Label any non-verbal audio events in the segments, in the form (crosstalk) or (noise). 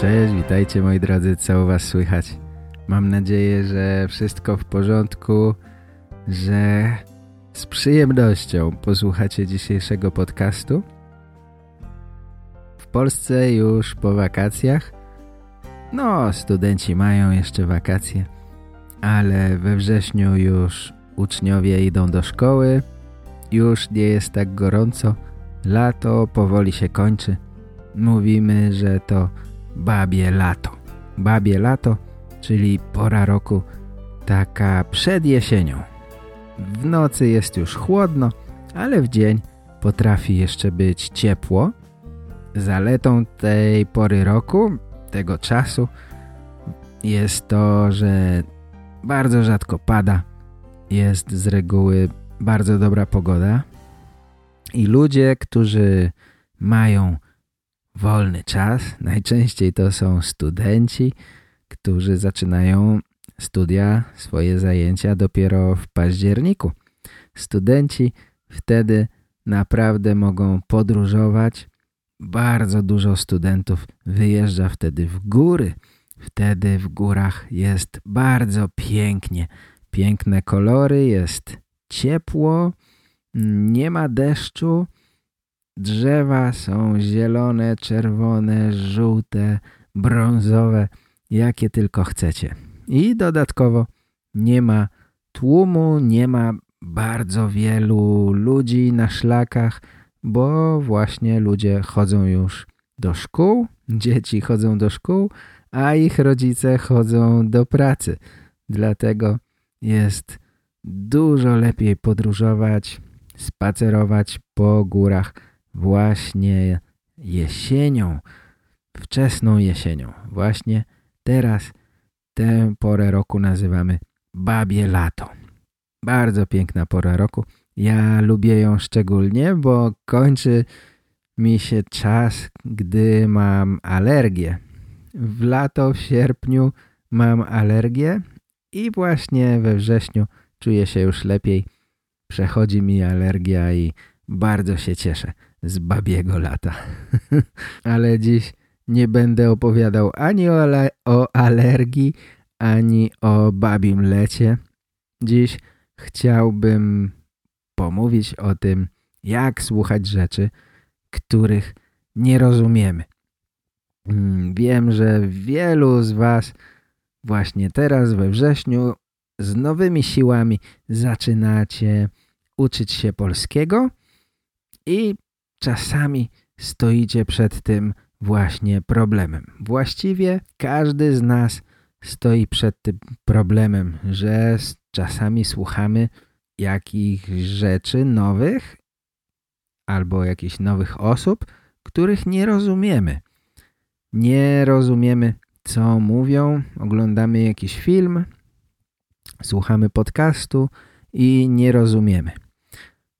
Cześć, witajcie moi drodzy, co u was słychać? Mam nadzieję, że wszystko w porządku, że z przyjemnością posłuchacie dzisiejszego podcastu. W Polsce już po wakacjach. No, studenci mają jeszcze wakacje, ale we wrześniu już uczniowie idą do szkoły. Już nie jest tak gorąco. Lato powoli się kończy. Mówimy, że to babie lato. Babie lato, czyli pora roku taka przed jesienią. W nocy jest już chłodno, ale w dzień potrafi jeszcze być ciepło. Zaletą tej pory roku, tego czasu jest to, że bardzo rzadko pada. Jest z reguły bardzo dobra pogoda i ludzie, którzy mają wolny czas. Najczęściej to są studenci, którzy zaczynają studia, swoje zajęcia dopiero w październiku. Studenci wtedy naprawdę mogą podróżować. Bardzo dużo studentów wyjeżdża wtedy w góry. Wtedy w górach jest bardzo pięknie. Piękne kolory, jest ciepło, nie ma deszczu, Drzewa są zielone, czerwone, żółte, brązowe, jakie tylko chcecie. I dodatkowo nie ma tłumu, nie ma bardzo wielu ludzi na szlakach, bo właśnie ludzie chodzą już do szkół, dzieci chodzą do szkół, a ich rodzice chodzą do pracy. Dlatego jest dużo lepiej podróżować, spacerować po górach, właśnie jesienią, wczesną jesienią. Właśnie teraz tę porę roku nazywamy babie lato. Bardzo piękna pora roku. Ja lubię ją szczególnie, bo kończy mi się czas, gdy mam alergię. W lato, w sierpniu mam alergię i właśnie we wrześniu czuję się już lepiej. Przechodzi mi alergia i bardzo się cieszę z babiego lata. (laughs) Ale dziś nie będę opowiadał ani o, o alergii, ani o babim lecie. Dziś chciałbym pomówić o tym, jak słuchać rzeczy, których nie rozumiemy. Mm, wiem, że wielu z Was właśnie teraz we wrześniu z nowymi siłami zaczynacie uczyć się polskiego i czasami stoicie przed tym właśnie problemem. Właściwie każdy z nas stoi przed tym problemem, że czasami słuchamy jakichś rzeczy nowych albo jakichś nowych osób, których nie rozumiemy. Nie rozumiemy, co mówią, oglądamy jakiś film, słuchamy podcastu i nie rozumiemy.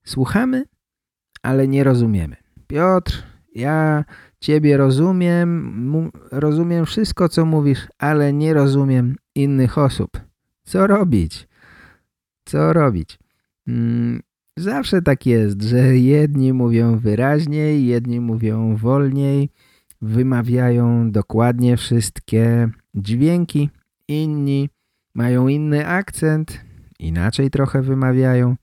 Słuchamy ale nie rozumiemy. Piotr, ja Ciebie rozumiem, rozumiem wszystko, co mówisz, ale nie rozumiem innych osób. Co robić? Co robić? Hmm, zawsze tak jest, że jedni mówią wyraźniej, jedni mówią wolniej, wymawiają dokładnie wszystkie dźwięki, inni mają inny akcent, inaczej trochę wymawiają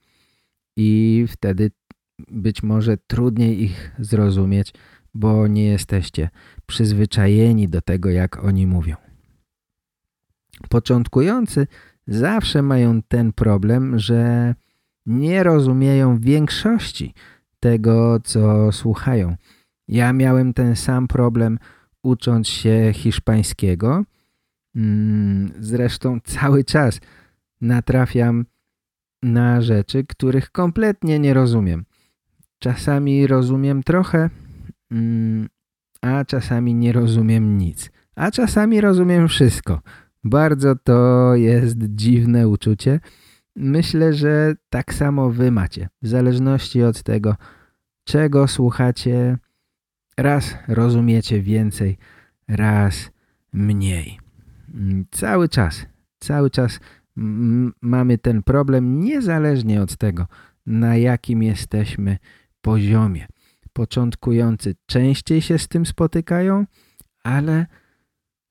i wtedy być może trudniej ich zrozumieć, bo nie jesteście przyzwyczajeni do tego, jak oni mówią. Początkujący zawsze mają ten problem, że nie rozumieją większości tego, co słuchają. Ja miałem ten sam problem ucząc się hiszpańskiego. Mm, zresztą cały czas natrafiam na rzeczy, których kompletnie nie rozumiem. Czasami rozumiem trochę, mm, a czasami nie rozumiem nic. a czasami rozumiem wszystko. Bardzo to jest dziwne uczucie. Myślę, że tak samo wy macie. W zależności od tego, czego słuchacie, raz rozumiecie więcej, raz mniej. Mm, cały czas, cały czas mamy ten problem niezależnie od tego, na jakim jesteśmy poziomie. Początkujący częściej się z tym spotykają, ale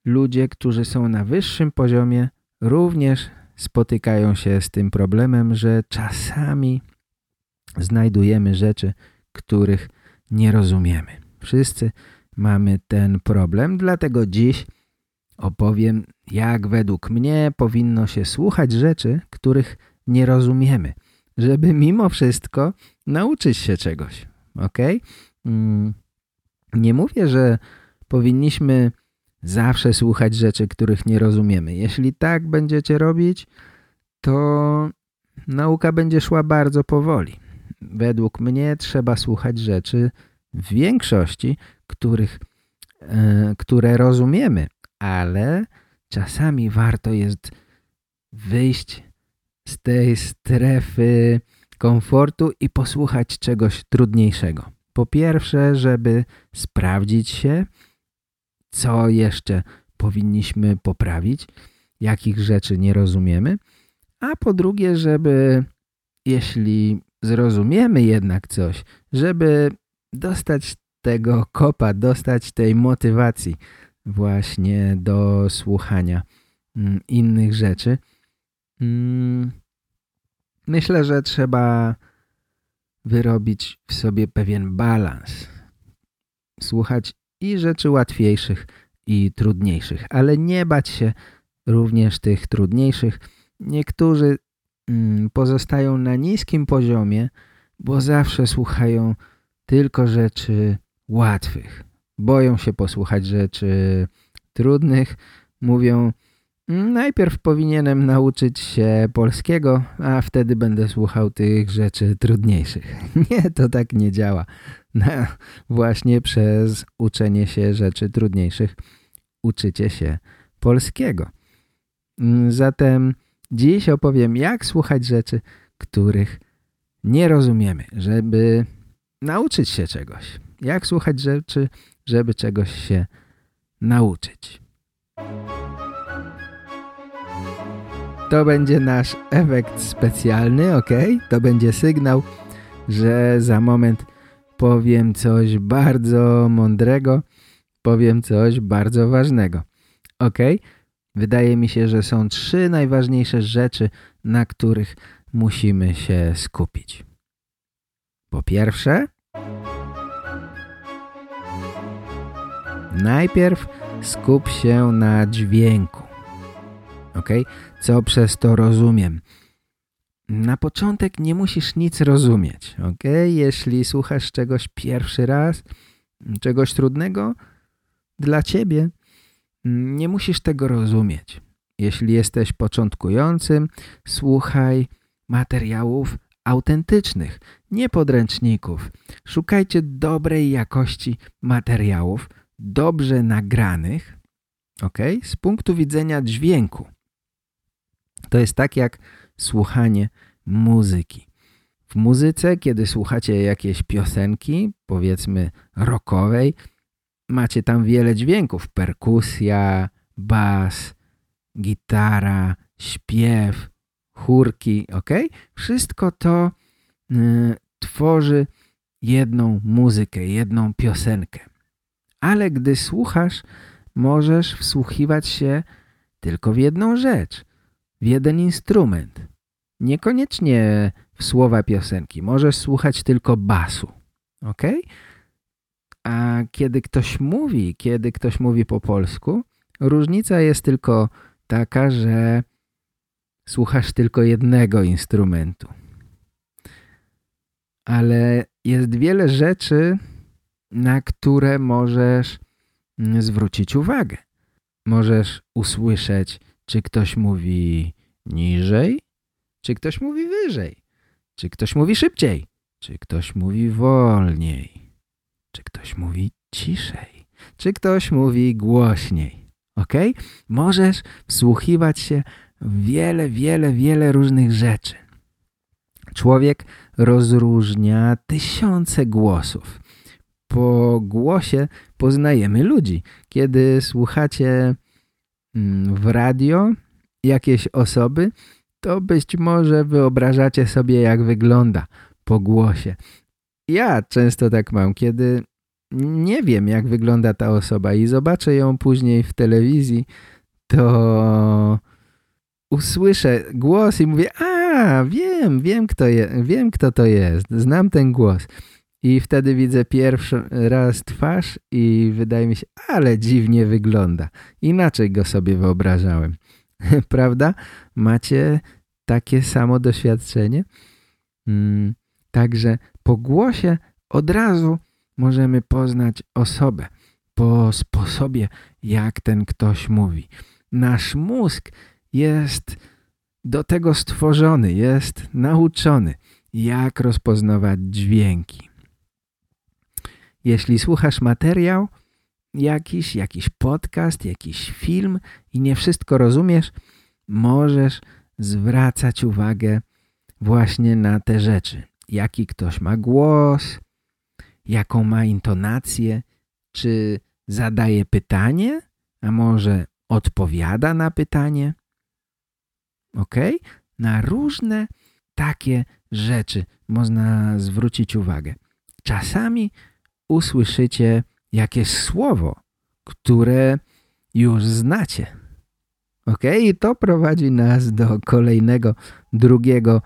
ludzie, którzy są na wyższym poziomie również spotykają się z tym problemem, że czasami znajdujemy rzeczy, których nie rozumiemy. Wszyscy mamy ten problem, dlatego dziś opowiem, jak według mnie powinno się słuchać rzeczy, których nie rozumiemy, żeby mimo wszystko nauczyć się czegoś. Ok? Mm, nie mówię, że powinniśmy zawsze słuchać rzeczy, których nie rozumiemy. Jeśli tak będziecie robić, to nauka będzie szła bardzo powoli. Według mnie trzeba słuchać rzeczy w większości, których, e, które rozumiemy, ale czasami warto jest wyjść z tej strefy komfortu i posłuchać czegoś trudniejszego. Po pierwsze, żeby sprawdzić się, co jeszcze powinniśmy poprawić, jakich rzeczy nie rozumiemy, a po drugie, żeby jeśli zrozumiemy jednak coś, żeby dostać tego kopa, dostać tej motywacji właśnie do słuchania mm, innych rzeczy. Myślę, że trzeba wyrobić w sobie pewien balans. Słuchać i rzeczy łatwiejszych i trudniejszych, ale nie bać się również tych trudniejszych. Niektórzy mm, pozostają na niskim poziomie, bo zawsze słuchają tylko rzeczy łatwych. Boją się posłuchać rzeczy trudnych. Mówią, najpierw powinienem nauczyć się polskiego, a wtedy będę słuchał tych rzeczy trudniejszych. (laughs) Nie, to tak nie działa. No, właśnie przez uczenie się rzeczy trudniejszych uczycie się polskiego. Mm, zatem dziś opowiem, jak słuchać rzeczy, których nie rozumiemy, żeby nauczyć się czegoś. Jak słuchać rzeczy, żeby czegoś się nauczyć. To będzie nasz efekt specjalny, ok? To będzie sygnał, że za moment powiem coś bardzo mądrego, powiem coś bardzo ważnego. Ok? Wydaje mi się, że są trzy najważniejsze rzeczy, na których musimy się skupić. Po pierwsze, najpierw skup się na dźwięku. Ok? Co przez to rozumiem? Na początek nie musisz nic rozumieć, ok? Jeśli słuchasz czegoś pierwszy raz, czegoś trudnego, dla ciebie nie musisz tego rozumieć. Jeśli jesteś początkującym, słuchaj materiałów autentycznych, nie podręczników. Szukajcie dobrej jakości materiałów, dobrze nagranych, ok? Z punktu widzenia dźwięku. To jest tak jak słuchanie muzyki. W muzyce, kiedy słuchacie jakiejś piosenki, powiedzmy rockowej, macie tam wiele dźwięków. Perkusja, bas, gitara, śpiew, chórki, ok? Wszystko to y, tworzy jedną muzykę, jedną piosenkę. Ale gdy słuchasz, możesz wsłuchiwać się tylko w jedną rzecz, w jeden instrument. Niekoniecznie w słowa piosenki. Możesz słuchać tylko basu. ok? A kiedy ktoś mówi, kiedy ktoś mówi po polsku, różnica jest tylko taka, że słuchasz tylko jednego instrumentu. Ale jest wiele rzeczy, na które możesz mm, zwrócić uwagę. Możesz usłyszeć, czy ktoś mówi niżej, czy ktoś mówi wyżej, czy ktoś mówi szybciej, czy ktoś mówi wolniej, czy ktoś mówi ciszej, czy ktoś mówi głośniej. ok? Możesz wsłuchiwać się w wiele, wiele, wiele różnych rzeczy. Człowiek rozróżnia tysiące głosów. Po głosie poznajemy ludzi. Kiedy słuchacie w radio jakieś osoby, to być może wyobrażacie sobie jak wygląda po głosie. Ja często tak mam, kiedy nie wiem jak wygląda ta osoba i zobaczę ją później w telewizji, to usłyszę głos i mówię, a wiem, wiem kto, je, wiem kto to jest, znam ten głos. I wtedy widzę pierwszy raz twarz i wydaje mi się, ale dziwnie wygląda. Inaczej go sobie wyobrażałem. (laughs) Prawda? Macie takie samo doświadczenie? Mm, także po głosie od razu możemy poznać osobę po sposobie, jak ten ktoś mówi. Nasz mózg jest do tego stworzony, jest nauczony, jak rozpoznawać dźwięki. Jeśli słuchasz materiał, jakiś, jakiś podcast, jakiś film i nie wszystko rozumiesz, możesz zwracać uwagę właśnie na te rzeczy. Jaki ktoś ma głos, jaką ma intonację, czy zadaje pytanie, a może odpowiada na pytanie. Ok? Na różne takie rzeczy można zwrócić uwagę. Czasami usłyszycie jakieś słowo, które już znacie. Ok? I to prowadzi nas do kolejnego, drugiego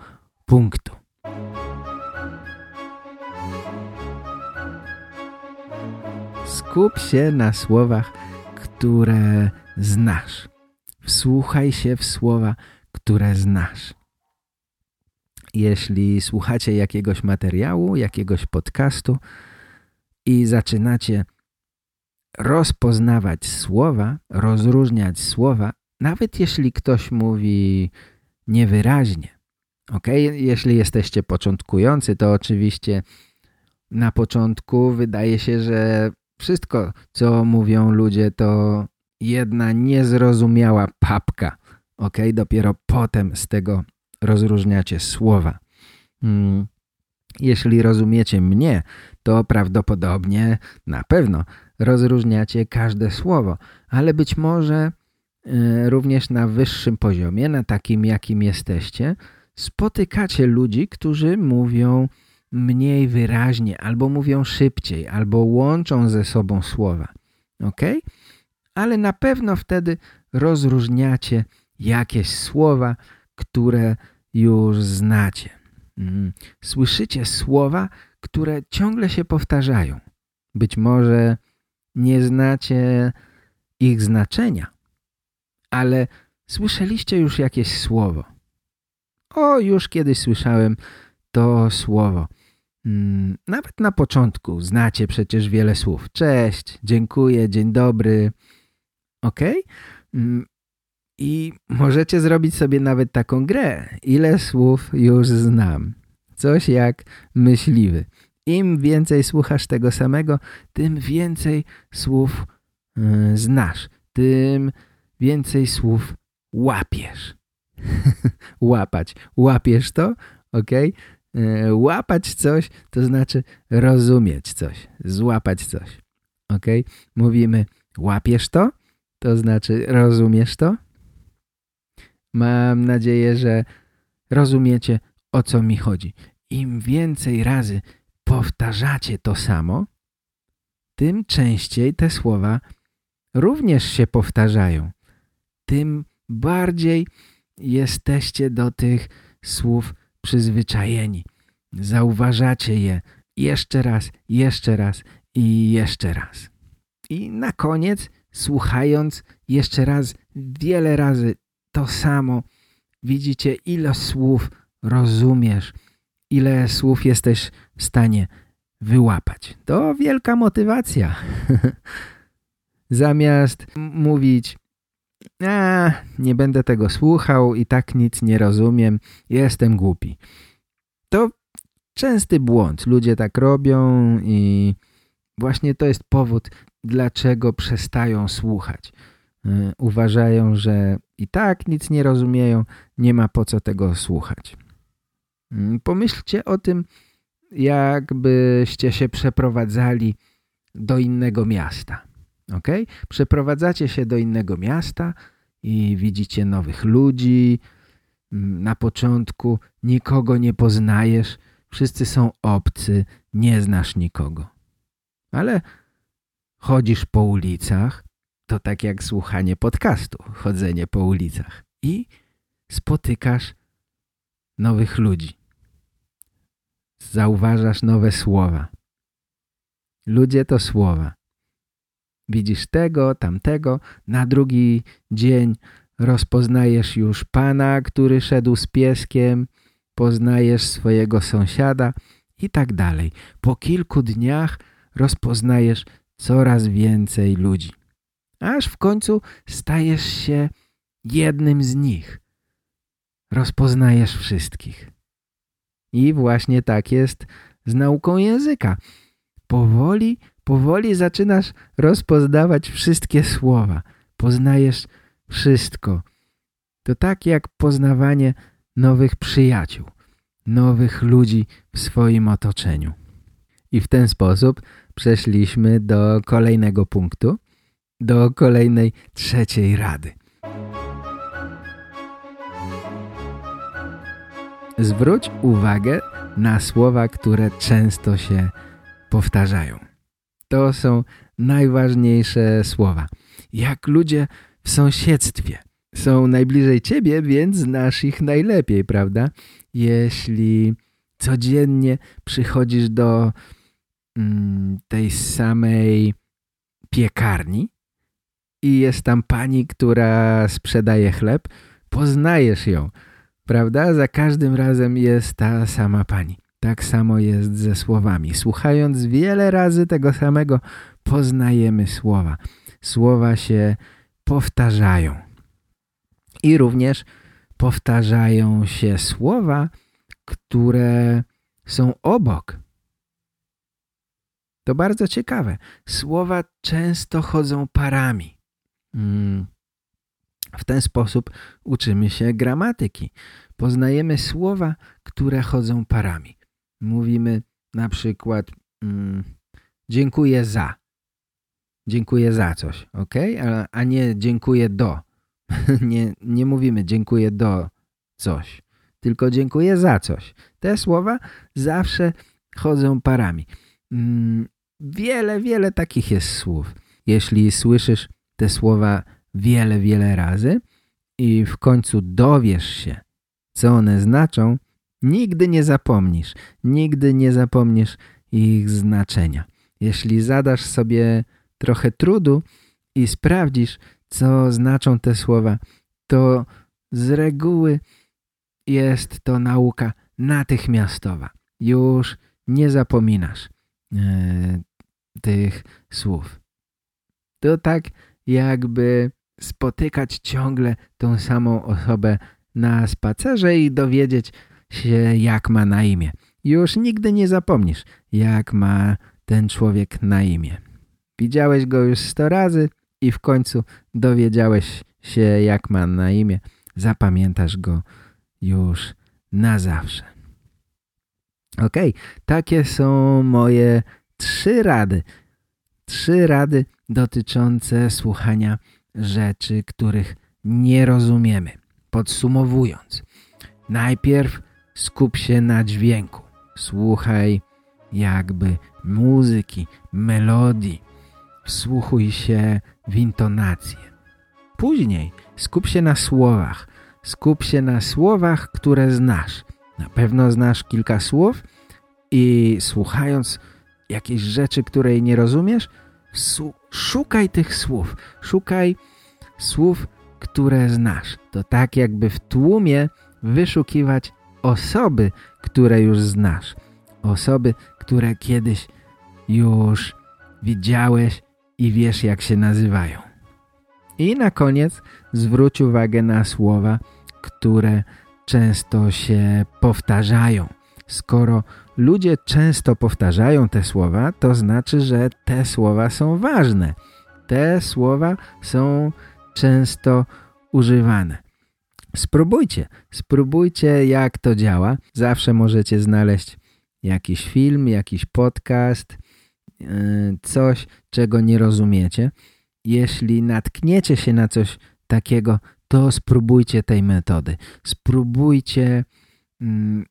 punktu. Skup się na słowach, które znasz. Wsłuchaj się w słowa, które znasz. Jeśli słuchacie jakiegoś materiału, jakiegoś podcastu i zaczynacie rozpoznawać słowa, rozróżniać słowa, nawet jeśli ktoś mówi niewyraźnie. Ok, jeśli jesteście początkujący, to oczywiście na początku wydaje się, że wszystko, co mówią ludzie, to jedna niezrozumiała papka. Ok, dopiero potem z tego rozróżniacie słowa. Hmm. Jeśli rozumiecie mnie, to prawdopodobnie, na pewno rozróżniacie każde słowo, ale być może y, również na wyższym poziomie, na takim jakim jesteście, spotykacie ludzi, którzy mówią mniej wyraźnie, albo mówią szybciej, albo łączą ze sobą słowa. Ok? Ale na pewno wtedy rozróżniacie jakieś słowa, które już znacie. Mm. Słyszycie słowa, które ciągle się powtarzają. Być może nie znacie ich znaczenia, ale słyszeliście już jakieś słowo. O, już kiedyś słyszałem to słowo. Mm, nawet na początku znacie przecież wiele słów. Cześć, dziękuję, dzień dobry. Ok? I możecie zrobić sobie nawet taką grę. Ile słów już znam? Coś jak myśliwy. Im więcej słuchasz tego samego, tym więcej słów yy, znasz. Tym więcej słów łapiesz. (laughs) Łapać. Łapiesz to? Ok? E, łapać coś to znaczy rozumieć coś, złapać coś. Ok? Mówimy łapiesz to? To znaczy rozumiesz to? Mam nadzieję, że rozumiecie o co mi chodzi. Im więcej razy powtarzacie to samo, tym częściej te słowa również się powtarzają. Tym bardziej jesteście do tych słów przyzwyczajeni. Zauważacie je jeszcze raz, jeszcze raz i jeszcze raz. I na koniec, słuchając jeszcze raz, wiele razy to samo, widzicie ile słów rozumiesz, ile słów jesteś w stanie wyłapać. To wielka motywacja. (laughs) Zamiast mówić a, nie będę tego słuchał i tak nic nie rozumiem, jestem głupi. To częsty błąd. Ludzie tak robią i właśnie to jest powód, dlaczego przestają słuchać. Y, uważają, że i tak nic nie rozumieją, nie ma po co tego słuchać. Mm, pomyślcie o tym, jakbyście się przeprowadzali do innego miasta. Ok? Przeprowadzacie się do innego miasta i widzicie nowych ludzi. Mm, na początku nikogo nie poznajesz, wszyscy są obcy, nie znasz nikogo. Ale chodzisz po ulicach, to tak jak słuchanie podcastu, chodzenie po ulicach i spotykasz nowych ludzi. Zauważasz nowe słowa. Ludzie to słowa. Widzisz tego, tamtego, na drugi dzień rozpoznajesz już pana, który szedł z pieskiem, poznajesz swojego sąsiada i tak dalej. Po kilku dniach rozpoznajesz coraz więcej ludzi. Aż w końcu stajesz się jednym z nich. Rozpoznajesz wszystkich. I właśnie tak jest z nauką języka. Powoli, powoli zaczynasz rozpoznawać wszystkie słowa. Poznajesz wszystko. To tak jak poznawanie nowych przyjaciół, nowych ludzi w swoim otoczeniu. I w ten sposób przeszliśmy do kolejnego punktu, do kolejnej trzeciej rady. Zwróć uwagę na słowa, które często się powtarzają. To są najważniejsze słowa. Jak ludzie w sąsiedztwie są najbliżej ciebie, więc znasz ich najlepiej, prawda? Jeśli codziennie przychodzisz do mm, tej samej piekarni i jest tam pani, która sprzedaje chleb, poznajesz ją, prawda? Za każdym razem jest ta sama pani. Tak samo jest ze słowami. Słuchając wiele razy tego samego, poznajemy słowa. Słowa się powtarzają. I również powtarzają się słowa, które są obok. To bardzo ciekawe. Słowa często chodzą parami. Mm. W ten sposób uczymy się gramatyki. Poznajemy słowa, które chodzą parami. Mówimy na przykład mm, dziękuję za. Dziękuję za coś, ok? A, a nie dziękuję do. (laughs) nie, nie mówimy dziękuję do coś, tylko dziękuję za coś. Te słowa zawsze chodzą parami. Mm, wiele, wiele takich jest słów. Jeśli słyszysz te słowa wiele, wiele razy i w końcu dowiesz się, co one znaczą, nigdy nie zapomnisz, nigdy nie zapomnisz ich znaczenia. Jeśli zadasz sobie trochę trudu i sprawdzisz, co znaczą te słowa, to z reguły jest to nauka natychmiastowa. Już nie zapominasz e, tych słów. To tak jakby spotykać ciągle tą samą osobę na spacerze i dowiedzieć się jak ma na imię. Już nigdy nie zapomnisz jak ma ten człowiek na imię. Widziałeś go już sto razy i w końcu dowiedziałeś się jak ma na imię. Zapamiętasz go już na zawsze. Ok, takie są moje trzy rady. Trzy rady dotyczące słuchania rzeczy, których nie rozumiemy. Podsumowując, najpierw skup się na dźwięku. Słuchaj jakby muzyki, melodii. Wsłuchuj się w intonację. Później skup się na słowach. Skup się na słowach, które znasz. Na pewno znasz kilka słów i słuchając jakiejś rzeczy, której nie rozumiesz, szukaj tych słów. Szukaj słów, które znasz. To tak jakby w tłumie wyszukiwać osoby, które już znasz. Osoby, które kiedyś już widziałeś i wiesz jak się nazywają. I na koniec zwróć uwagę na słowa, które często się powtarzają. Skoro ludzie często powtarzają te słowa, to znaczy, że te słowa są ważne. Te słowa są często używane. Spróbujcie, spróbujcie jak to działa. Zawsze możecie znaleźć jakiś film, jakiś podcast, yy, coś, czego nie rozumiecie. Jeśli natkniecie się na coś takiego, to spróbujcie tej metody. Spróbujcie mm,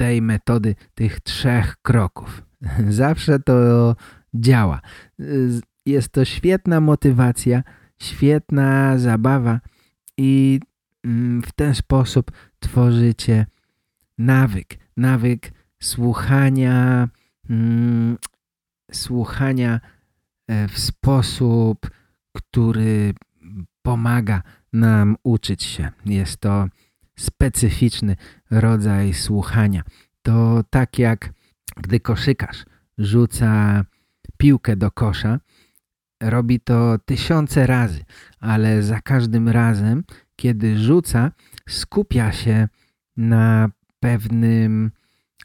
tej metody, tych trzech kroków. (laughs) Zawsze to działa. Jest to świetna motywacja, świetna zabawa i mm, w ten sposób tworzycie nawyk. Nawyk słuchania, mm, słuchania e, w sposób, który pomaga nam uczyć się. Jest to specyficzny rodzaj słuchania. To tak jak gdy koszykarz rzuca piłkę do kosza, robi to tysiące razy, ale za każdym razem, kiedy rzuca, skupia się na pewnym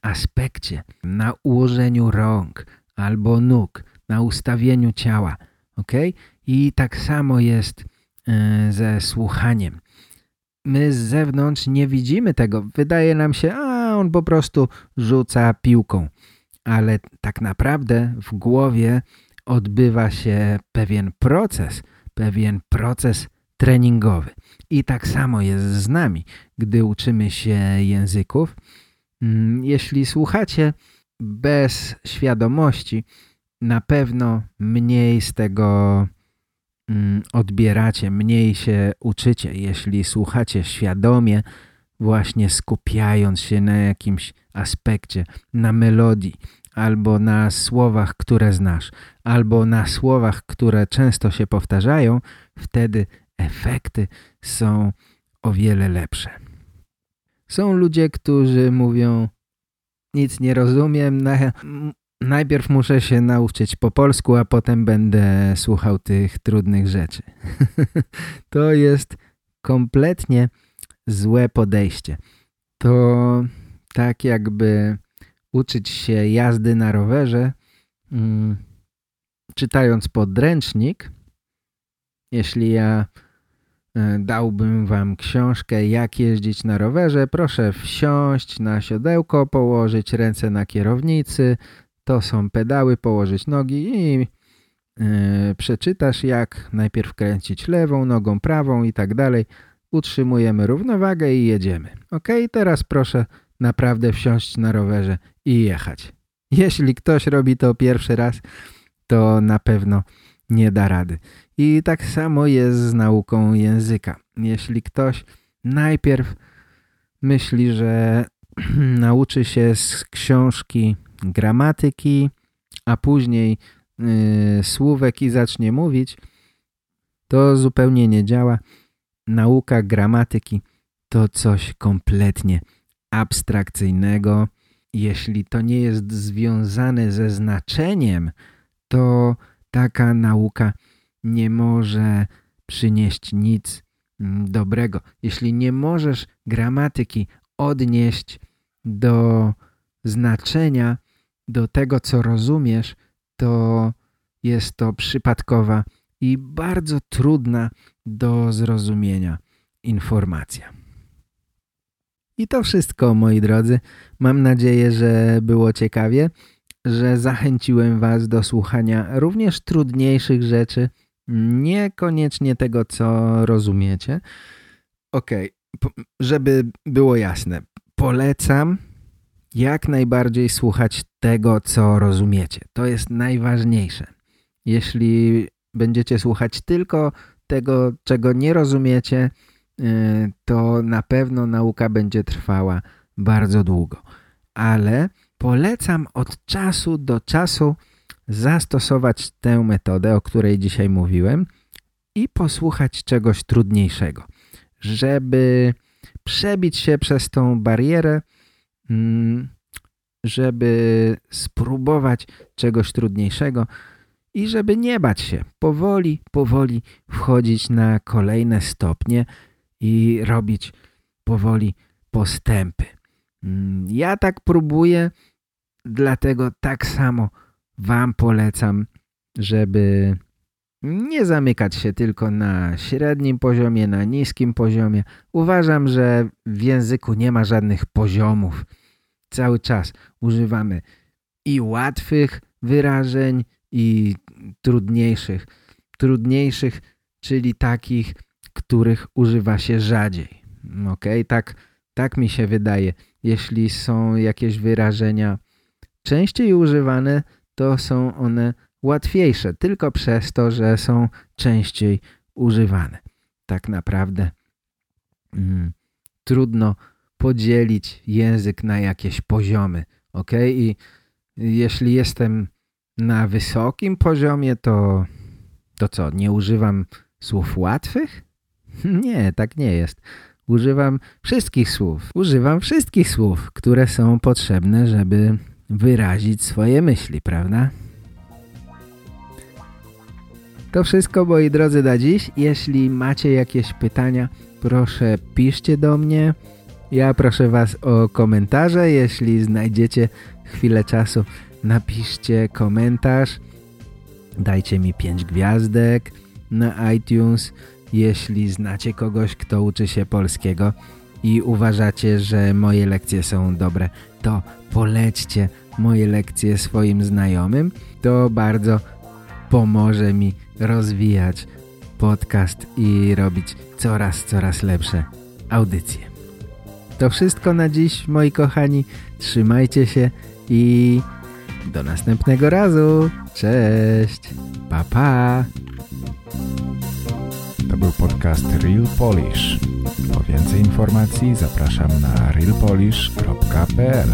aspekcie, na ułożeniu rąk albo nóg, na ustawieniu ciała. ok? I tak samo jest e, ze słuchaniem. My z zewnątrz nie widzimy tego. Wydaje nam się, a on po prostu rzuca piłką. Ale tak naprawdę w głowie odbywa się pewien proces, pewien proces treningowy. I tak samo jest z nami, gdy uczymy się języków. Mm, jeśli słuchacie bez świadomości, na pewno mniej z tego odbieracie, mniej się uczycie. Jeśli słuchacie świadomie, właśnie skupiając się na jakimś aspekcie, na melodii, albo na słowach, które znasz, albo na słowach, które często się powtarzają, wtedy efekty są o wiele lepsze. Są ludzie, którzy mówią nic nie rozumiem, najpierw muszę się nauczyć po polsku, a potem będę słuchał tych trudnych rzeczy. (laughs) to jest kompletnie złe podejście. To tak jakby uczyć się jazdy na rowerze, hmm, czytając podręcznik, jeśli ja e, dałbym wam książkę jak jeździć na rowerze, proszę wsiąść na siodełko, położyć ręce na kierownicy, to są pedały, położyć nogi i yy, przeczytasz jak najpierw kręcić lewą nogą, prawą i tak dalej. Utrzymujemy równowagę i jedziemy. Ok, teraz proszę naprawdę wsiąść na rowerze i jechać. Jeśli ktoś robi to pierwszy raz, to na pewno nie da rady. I tak samo jest z nauką języka. Jeśli ktoś najpierw myśli, że (clears throat) nauczy się z książki gramatyki, a później yy, słówek i zacznie mówić, to zupełnie nie działa. Nauka gramatyki to coś kompletnie abstrakcyjnego. Jeśli to nie jest związane ze znaczeniem, to taka nauka nie może przynieść nic mm, dobrego. Jeśli nie możesz gramatyki odnieść do znaczenia, do tego, co rozumiesz, to jest to przypadkowa i bardzo trudna do zrozumienia informacja. I to wszystko, moi drodzy. Mam nadzieję, że było ciekawie, że zachęciłem Was do słuchania również trudniejszych rzeczy, niekoniecznie tego, co rozumiecie. Ok, żeby było jasne, polecam jak najbardziej słuchać tego, co rozumiecie. To jest najważniejsze. Jeśli będziecie słuchać tylko tego, czego nie rozumiecie, Y, to na pewno nauka będzie trwała bardzo długo. Ale polecam od czasu do czasu zastosować tę metodę, o której dzisiaj mówiłem i posłuchać czegoś trudniejszego, żeby przebić się przez tą barierę, żeby spróbować czegoś trudniejszego i żeby nie bać się, powoli, powoli wchodzić na kolejne stopnie, i robić powoli postępy. Mm, ja tak próbuję, dlatego tak samo Wam polecam, żeby nie zamykać się tylko na średnim poziomie, na niskim poziomie. Uważam, że w języku nie ma żadnych poziomów. Cały czas używamy i łatwych wyrażeń, i trudniejszych. Trudniejszych, czyli takich, których używa się rzadziej. Ok, tak, tak mi się wydaje. Jeśli są jakieś wyrażenia częściej używane, to są one łatwiejsze, tylko przez to, że są częściej używane. Tak naprawdę mm, trudno podzielić język na jakieś poziomy. Ok, i jeśli jestem na wysokim poziomie, to, to co, nie używam słów łatwych? (laughs) Nie, tak nie jest. Używam wszystkich słów. Używam wszystkich słów, które są potrzebne, żeby wyrazić swoje myśli, prawda? To wszystko, moi drodzy, na dziś. Jeśli macie jakieś pytania, proszę piszcie do mnie. Ja proszę Was o komentarze, jeśli znajdziecie chwilę czasu napiszcie komentarz, dajcie mi 5 gwiazdek na iTunes, jeśli znacie kogoś, kto uczy się polskiego i uważacie, że moje lekcje są dobre, to polećcie moje lekcje swoim znajomym. To bardzo pomoże mi rozwijać podcast i robić coraz, coraz lepsze audycje. To wszystko na dziś, moi kochani. Trzymajcie się i do następnego razu. Cześć. Pa, pa. To był podcast Real Polish. Po więcej informacji zapraszam na realpolish.pl